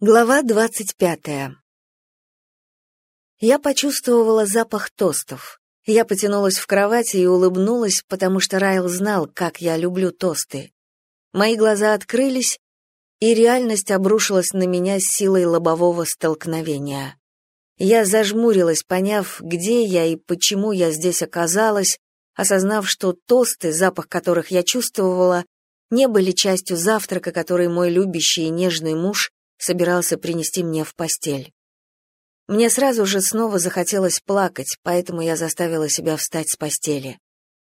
Глава двадцать пятая. Я почувствовала запах тостов. Я потянулась в кровати и улыбнулась, потому что Райл знал, как я люблю тосты. Мои глаза открылись, и реальность обрушилась на меня с силой лобового столкновения. Я зажмурилась, поняв, где я и почему я здесь оказалась, осознав, что тосты, запах которых я чувствовала, не были частью завтрака, который мой любящий и нежный муж собирался принести мне в постель. Мне сразу же снова захотелось плакать, поэтому я заставила себя встать с постели.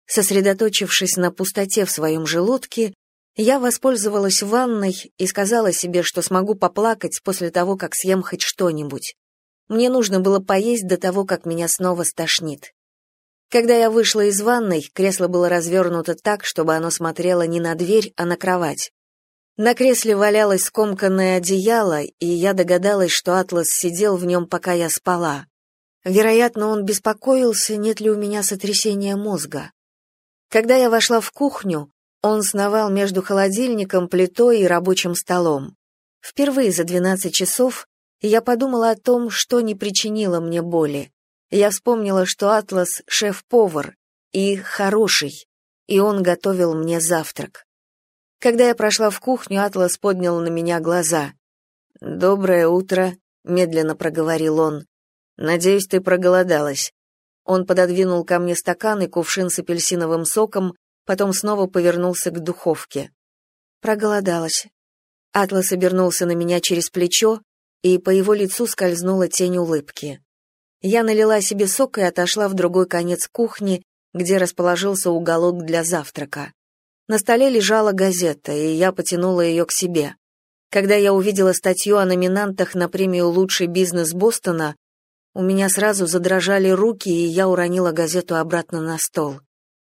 Сосредоточившись на пустоте в своем желудке, я воспользовалась ванной и сказала себе, что смогу поплакать после того, как съем хоть что-нибудь. Мне нужно было поесть до того, как меня снова стошнит. Когда я вышла из ванной, кресло было развернуто так, чтобы оно смотрело не на дверь, а на кровать. На кресле валялось скомканное одеяло, и я догадалась, что Атлас сидел в нем, пока я спала. Вероятно, он беспокоился, нет ли у меня сотрясения мозга. Когда я вошла в кухню, он сновал между холодильником, плитой и рабочим столом. Впервые за 12 часов я подумала о том, что не причинило мне боли. Я вспомнила, что Атлас — шеф-повар, и хороший, и он готовил мне завтрак. Когда я прошла в кухню, Атлас поднял на меня глаза. «Доброе утро», — медленно проговорил он. «Надеюсь, ты проголодалась». Он пододвинул ко мне стакан и кувшин с апельсиновым соком, потом снова повернулся к духовке. Проголодалась. Атлас обернулся на меня через плечо, и по его лицу скользнула тень улыбки. Я налила себе сок и отошла в другой конец кухни, где расположился уголок для завтрака. На столе лежала газета, и я потянула ее к себе. Когда я увидела статью о номинантах на премию «Лучший бизнес Бостона», у меня сразу задрожали руки, и я уронила газету обратно на стол.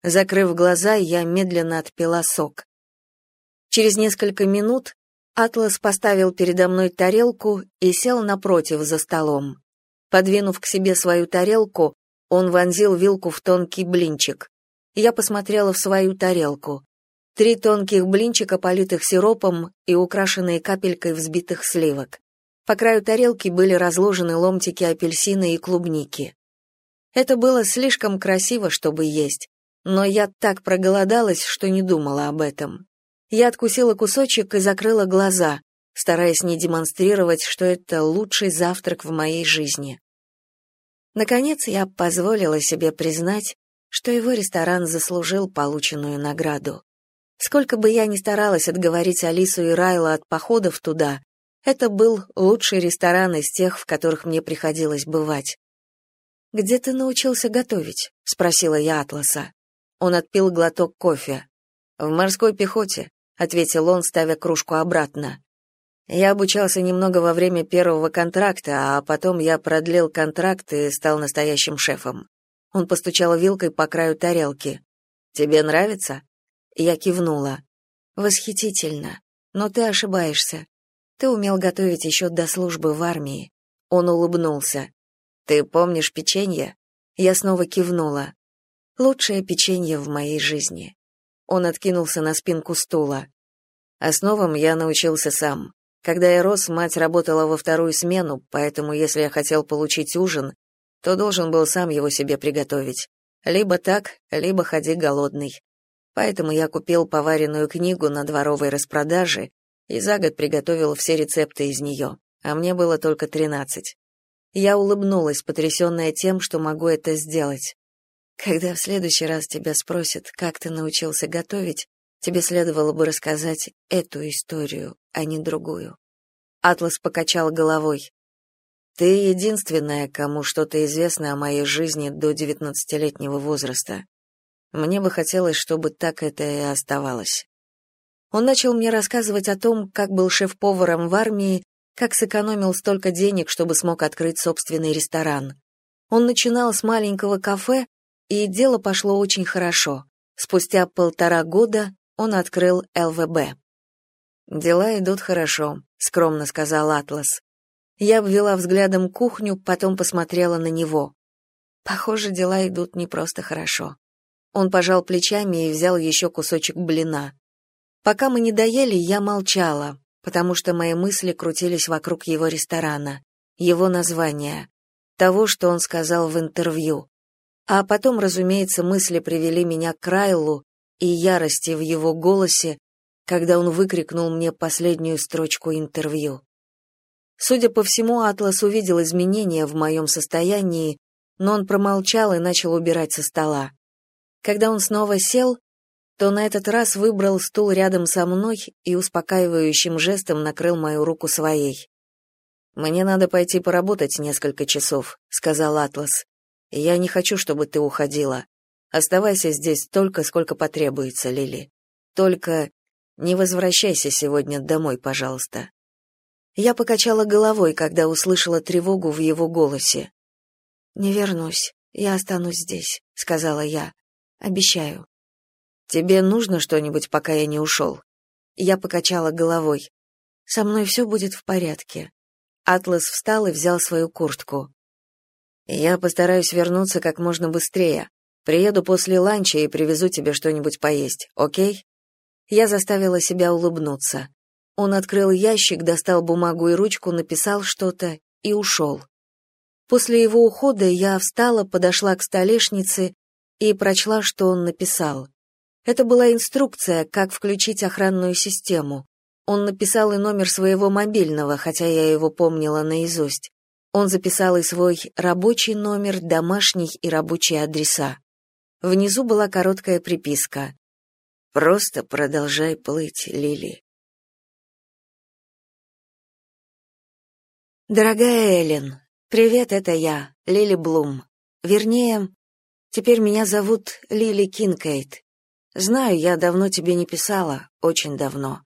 Закрыв глаза, я медленно отпила сок. Через несколько минут Атлас поставил передо мной тарелку и сел напротив за столом. Подвинув к себе свою тарелку, он вонзил вилку в тонкий блинчик. Я посмотрела в свою тарелку. Три тонких блинчика, политых сиропом и украшенные капелькой взбитых сливок. По краю тарелки были разложены ломтики апельсина и клубники. Это было слишком красиво, чтобы есть, но я так проголодалась, что не думала об этом. Я откусила кусочек и закрыла глаза, стараясь не демонстрировать, что это лучший завтрак в моей жизни. Наконец я позволила себе признать, что его ресторан заслужил полученную награду. Сколько бы я ни старалась отговорить Алису и Райла от походов туда, это был лучший ресторан из тех, в которых мне приходилось бывать. «Где ты научился готовить?» — спросила я Атласа. Он отпил глоток кофе. «В морской пехоте», — ответил он, ставя кружку обратно. «Я обучался немного во время первого контракта, а потом я продлил контракт и стал настоящим шефом». Он постучал вилкой по краю тарелки. «Тебе нравится?» Я кивнула. Восхитительно. Но ты ошибаешься. Ты умел готовить еще до службы в армии. Он улыбнулся. Ты помнишь печенье? Я снова кивнула. Лучшее печенье в моей жизни. Он откинулся на спинку стула. Основам я научился сам. Когда я рос, мать работала во вторую смену, поэтому если я хотел получить ужин, то должен был сам его себе приготовить. Либо так, либо ходи голодный. Поэтому я купил поваренную книгу на дворовой распродаже и за год приготовил все рецепты из нее, а мне было только тринадцать. Я улыбнулась, потрясенная тем, что могу это сделать. Когда в следующий раз тебя спросят, как ты научился готовить, тебе следовало бы рассказать эту историю, а не другую. Атлас покачал головой. Ты единственная, кому что-то известно о моей жизни до девятнадцатилетнего возраста. Мне бы хотелось, чтобы так это и оставалось. Он начал мне рассказывать о том, как был шеф-поваром в армии, как сэкономил столько денег, чтобы смог открыть собственный ресторан. Он начинал с маленького кафе, и дело пошло очень хорошо. Спустя полтора года он открыл ЛВБ. «Дела идут хорошо», — скромно сказал Атлас. Я обвела взглядом кухню, потом посмотрела на него. Похоже, дела идут не просто хорошо. Он пожал плечами и взял еще кусочек блина. Пока мы не доели, я молчала. потому что мои мысли крутились вокруг его ресторана, его названия, того, что он сказал в интервью. А потом, разумеется, мысли привели меня к Райлу и ярости в его голосе, когда он выкрикнул мне последнюю строчку интервью. Судя по всему, Атлас увидел изменения в моем состоянии, но он промолчал и начал убирать со стола. Когда он снова сел, то на этот раз выбрал стул рядом со мной и успокаивающим жестом накрыл мою руку своей. «Мне надо пойти поработать несколько часов», — сказал Атлас. «Я не хочу, чтобы ты уходила. Оставайся здесь столько, сколько потребуется, Лили. Только не возвращайся сегодня домой, пожалуйста». Я покачала головой, когда услышала тревогу в его голосе. «Не вернусь. Я останусь здесь», — сказала я. «Обещаю». «Тебе нужно что-нибудь, пока я не ушел?» Я покачала головой. «Со мной все будет в порядке». Атлас встал и взял свою куртку. «Я постараюсь вернуться как можно быстрее. Приеду после ланча и привезу тебе что-нибудь поесть, окей?» Я заставила себя улыбнуться. Он открыл ящик, достал бумагу и ручку, написал что-то и ушел. После его ухода я встала, подошла к столешнице и прочла, что он написал. Это была инструкция, как включить охранную систему. Он написал и номер своего мобильного, хотя я его помнила наизусть. Он записал и свой рабочий номер, домашний и рабочие адреса. Внизу была короткая приписка. «Просто продолжай плыть, Лили». Дорогая Эллен, привет, это я, Лили Блум. Вернее, теперь меня зовут Лили Кинкейт. Знаю, я давно тебе не писала, очень давно.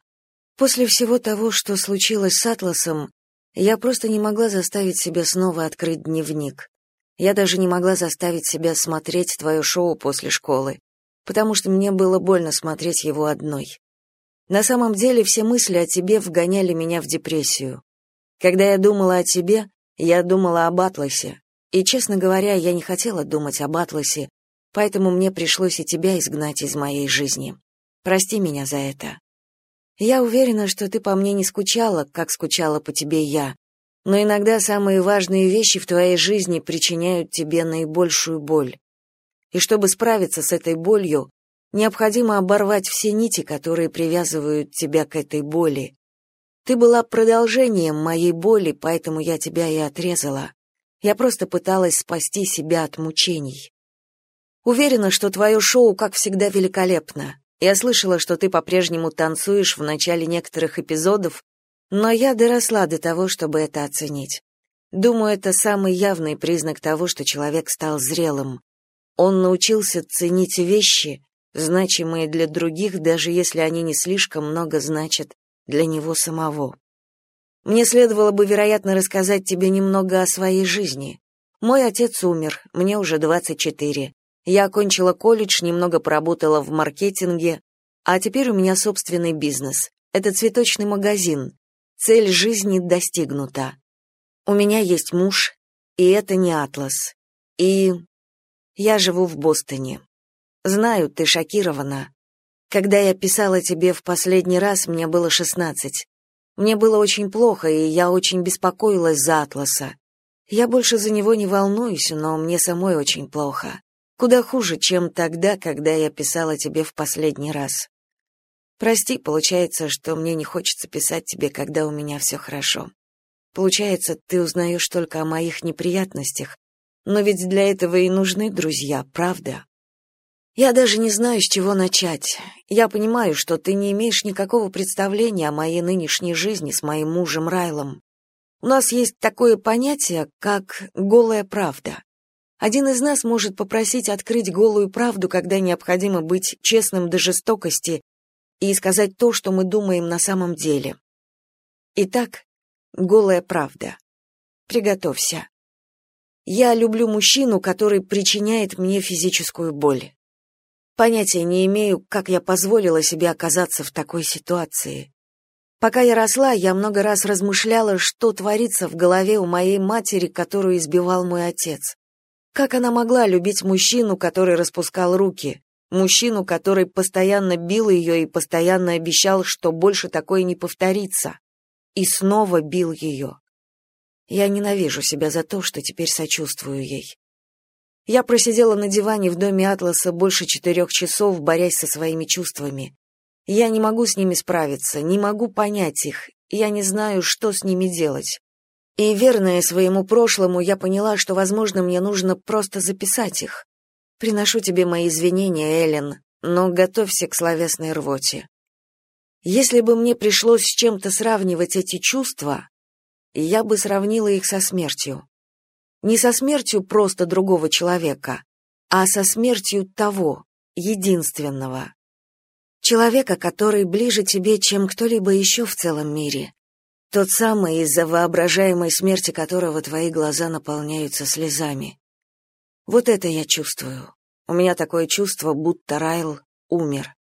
После всего того, что случилось с Атласом, я просто не могла заставить себя снова открыть дневник. Я даже не могла заставить себя смотреть твое шоу после школы, потому что мне было больно смотреть его одной. На самом деле все мысли о тебе вгоняли меня в депрессию. Когда я думала о тебе, я думала об Атласе. И, честно говоря, я не хотела думать об Атласе, поэтому мне пришлось и тебя изгнать из моей жизни. Прости меня за это. Я уверена, что ты по мне не скучала, как скучала по тебе я, но иногда самые важные вещи в твоей жизни причиняют тебе наибольшую боль. И чтобы справиться с этой болью, необходимо оборвать все нити, которые привязывают тебя к этой боли. Ты была продолжением моей боли, поэтому я тебя и отрезала. Я просто пыталась спасти себя от мучений. Уверена, что твое шоу, как всегда, великолепно. Я слышала, что ты по-прежнему танцуешь в начале некоторых эпизодов, но я доросла до того, чтобы это оценить. Думаю, это самый явный признак того, что человек стал зрелым. Он научился ценить вещи, значимые для других, даже если они не слишком много значат для него самого. Мне следовало бы, вероятно, рассказать тебе немного о своей жизни. Мой отец умер, мне уже 24. Я окончила колледж, немного поработала в маркетинге, а теперь у меня собственный бизнес. Это цветочный магазин. Цель жизни достигнута. У меня есть муж, и это не Атлас. И я живу в Бостоне. Знаю, ты шокирована. Когда я писала тебе в последний раз, мне было шестнадцать. Мне было очень плохо, и я очень беспокоилась за Атласа. Я больше за него не волнуюсь, но мне самой очень плохо. Куда хуже, чем тогда, когда я писала тебе в последний раз. Прости, получается, что мне не хочется писать тебе, когда у меня все хорошо. Получается, ты узнаешь только о моих неприятностях, но ведь для этого и нужны друзья, правда? Я даже не знаю, с чего начать. Я понимаю, что ты не имеешь никакого представления о моей нынешней жизни с моим мужем Райлом. У нас есть такое понятие, как голая правда. Один из нас может попросить открыть голую правду, когда необходимо быть честным до жестокости и сказать то, что мы думаем на самом деле. Итак, голая правда. Приготовься. Я люблю мужчину, который причиняет мне физическую боль. Понятия не имею, как я позволила себе оказаться в такой ситуации. Пока я росла, я много раз размышляла, что творится в голове у моей матери, которую избивал мой отец. Как она могла любить мужчину, который распускал руки, мужчину, который постоянно бил ее и постоянно обещал, что больше такое не повторится? и снова бил ее. Я ненавижу себя за то, что теперь сочувствую ей. Я просидела на диване в доме Атласа больше четырех часов, борясь со своими чувствами. Я не могу с ними справиться, не могу понять их, я не знаю, что с ними делать. И, верная своему прошлому, я поняла, что, возможно, мне нужно просто записать их. Приношу тебе мои извинения, Эллен, но готовься к словесной рвоте. Если бы мне пришлось с чем-то сравнивать эти чувства, я бы сравнила их со смертью. Не со смертью просто другого человека, а со смертью того, единственного. Человека, который ближе тебе, чем кто-либо еще в целом мире. Тот самый, из-за воображаемой смерти которого твои глаза наполняются слезами. Вот это я чувствую. У меня такое чувство, будто Райл умер.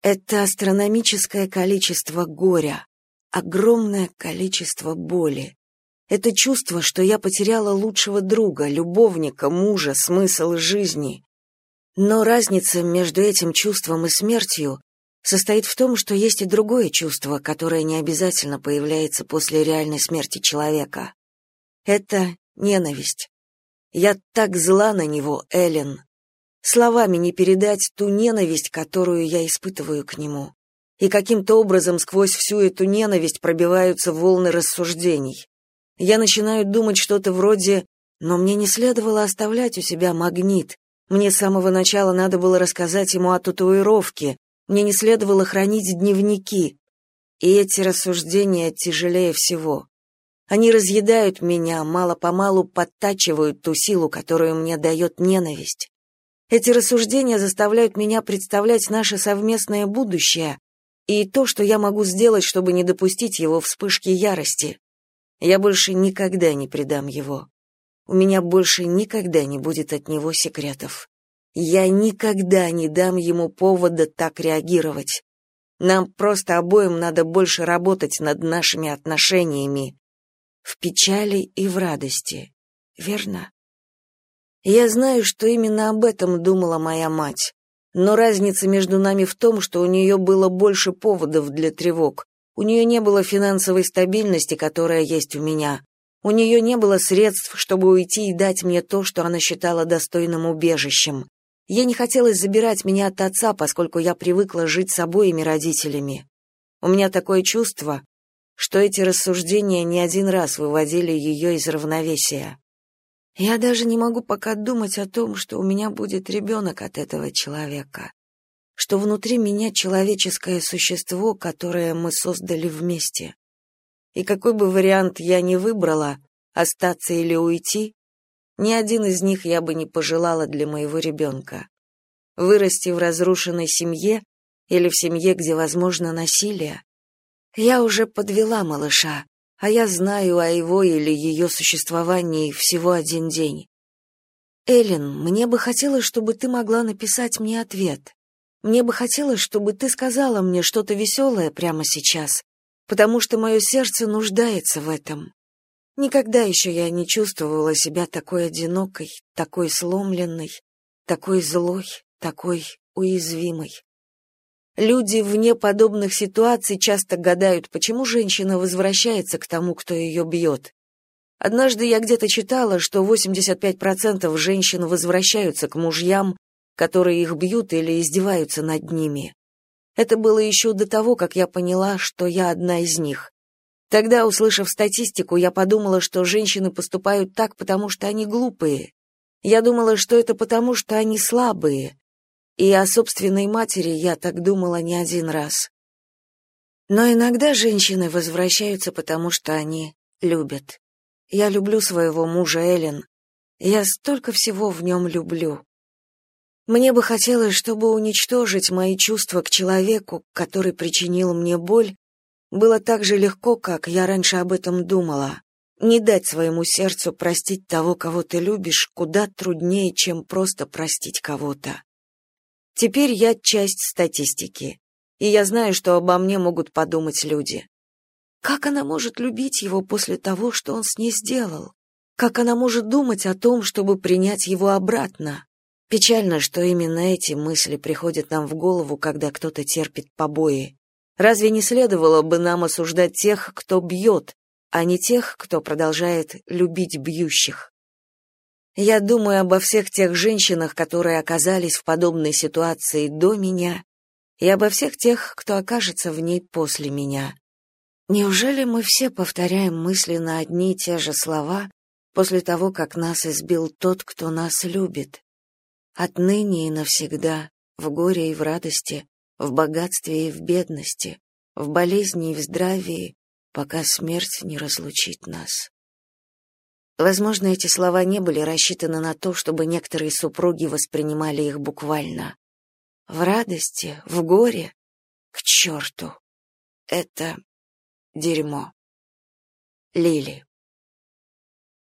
Это астрономическое количество горя, огромное количество боли. Это чувство, что я потеряла лучшего друга, любовника, мужа, смысл жизни. Но разница между этим чувством и смертью состоит в том, что есть и другое чувство, которое не обязательно появляется после реальной смерти человека. Это ненависть. Я так зла на него, Эллен. Словами не передать ту ненависть, которую я испытываю к нему. И каким-то образом сквозь всю эту ненависть пробиваются волны рассуждений. Я начинаю думать что-то вроде «но мне не следовало оставлять у себя магнит, мне с самого начала надо было рассказать ему о татуировке, мне не следовало хранить дневники». И эти рассуждения тяжелее всего. Они разъедают меня, мало-помалу подтачивают ту силу, которую мне дает ненависть. Эти рассуждения заставляют меня представлять наше совместное будущее и то, что я могу сделать, чтобы не допустить его вспышки ярости. Я больше никогда не предам его. У меня больше никогда не будет от него секретов. Я никогда не дам ему повода так реагировать. Нам просто обоим надо больше работать над нашими отношениями. В печали и в радости. Верно? Я знаю, что именно об этом думала моя мать. Но разница между нами в том, что у нее было больше поводов для тревог, у нее не было финансовой стабильности, которая есть у меня. У нее не было средств, чтобы уйти и дать мне то, что она считала достойным убежищем. Ей не хотелось забирать меня от отца, поскольку я привыкла жить с обоими родителями. У меня такое чувство, что эти рассуждения не один раз выводили ее из равновесия. Я даже не могу пока думать о том, что у меня будет ребенок от этого человека что внутри меня человеческое существо, которое мы создали вместе. И какой бы вариант я ни выбрала, остаться или уйти, ни один из них я бы не пожелала для моего ребенка. Вырасти в разрушенной семье или в семье, где возможно насилие. Я уже подвела малыша, а я знаю о его или ее существовании всего один день. Эллен, мне бы хотелось, чтобы ты могла написать мне ответ. Мне бы хотелось, чтобы ты сказала мне что-то веселое прямо сейчас, потому что мое сердце нуждается в этом. Никогда еще я не чувствовала себя такой одинокой, такой сломленной, такой злой, такой уязвимой. Люди вне подобных ситуаций часто гадают, почему женщина возвращается к тому, кто ее бьет. Однажды я где-то читала, что 85% женщин возвращаются к мужьям, которые их бьют или издеваются над ними. Это было еще до того, как я поняла, что я одна из них. Тогда, услышав статистику, я подумала, что женщины поступают так, потому что они глупые. Я думала, что это потому, что они слабые. И о собственной матери я так думала не один раз. Но иногда женщины возвращаются, потому что они любят. Я люблю своего мужа Эллен. Я столько всего в нем люблю. Мне бы хотелось, чтобы уничтожить мои чувства к человеку, который причинил мне боль, было так же легко, как я раньше об этом думала. Не дать своему сердцу простить того, кого ты любишь, куда труднее, чем просто простить кого-то. Теперь я часть статистики, и я знаю, что обо мне могут подумать люди. Как она может любить его после того, что он с ней сделал? Как она может думать о том, чтобы принять его обратно? Печально, что именно эти мысли приходят нам в голову, когда кто-то терпит побои. Разве не следовало бы нам осуждать тех, кто бьет, а не тех, кто продолжает любить бьющих? Я думаю обо всех тех женщинах, которые оказались в подобной ситуации до меня, и обо всех тех, кто окажется в ней после меня. Неужели мы все повторяем мысленно одни и те же слова после того, как нас избил тот, кто нас любит? Отныне и навсегда, в горе и в радости, в богатстве и в бедности, в болезни и в здравии, пока смерть не разлучит нас. Возможно, эти слова не были рассчитаны на то, чтобы некоторые супруги воспринимали их буквально. В радости, в горе, к черту. Это дерьмо. Лили.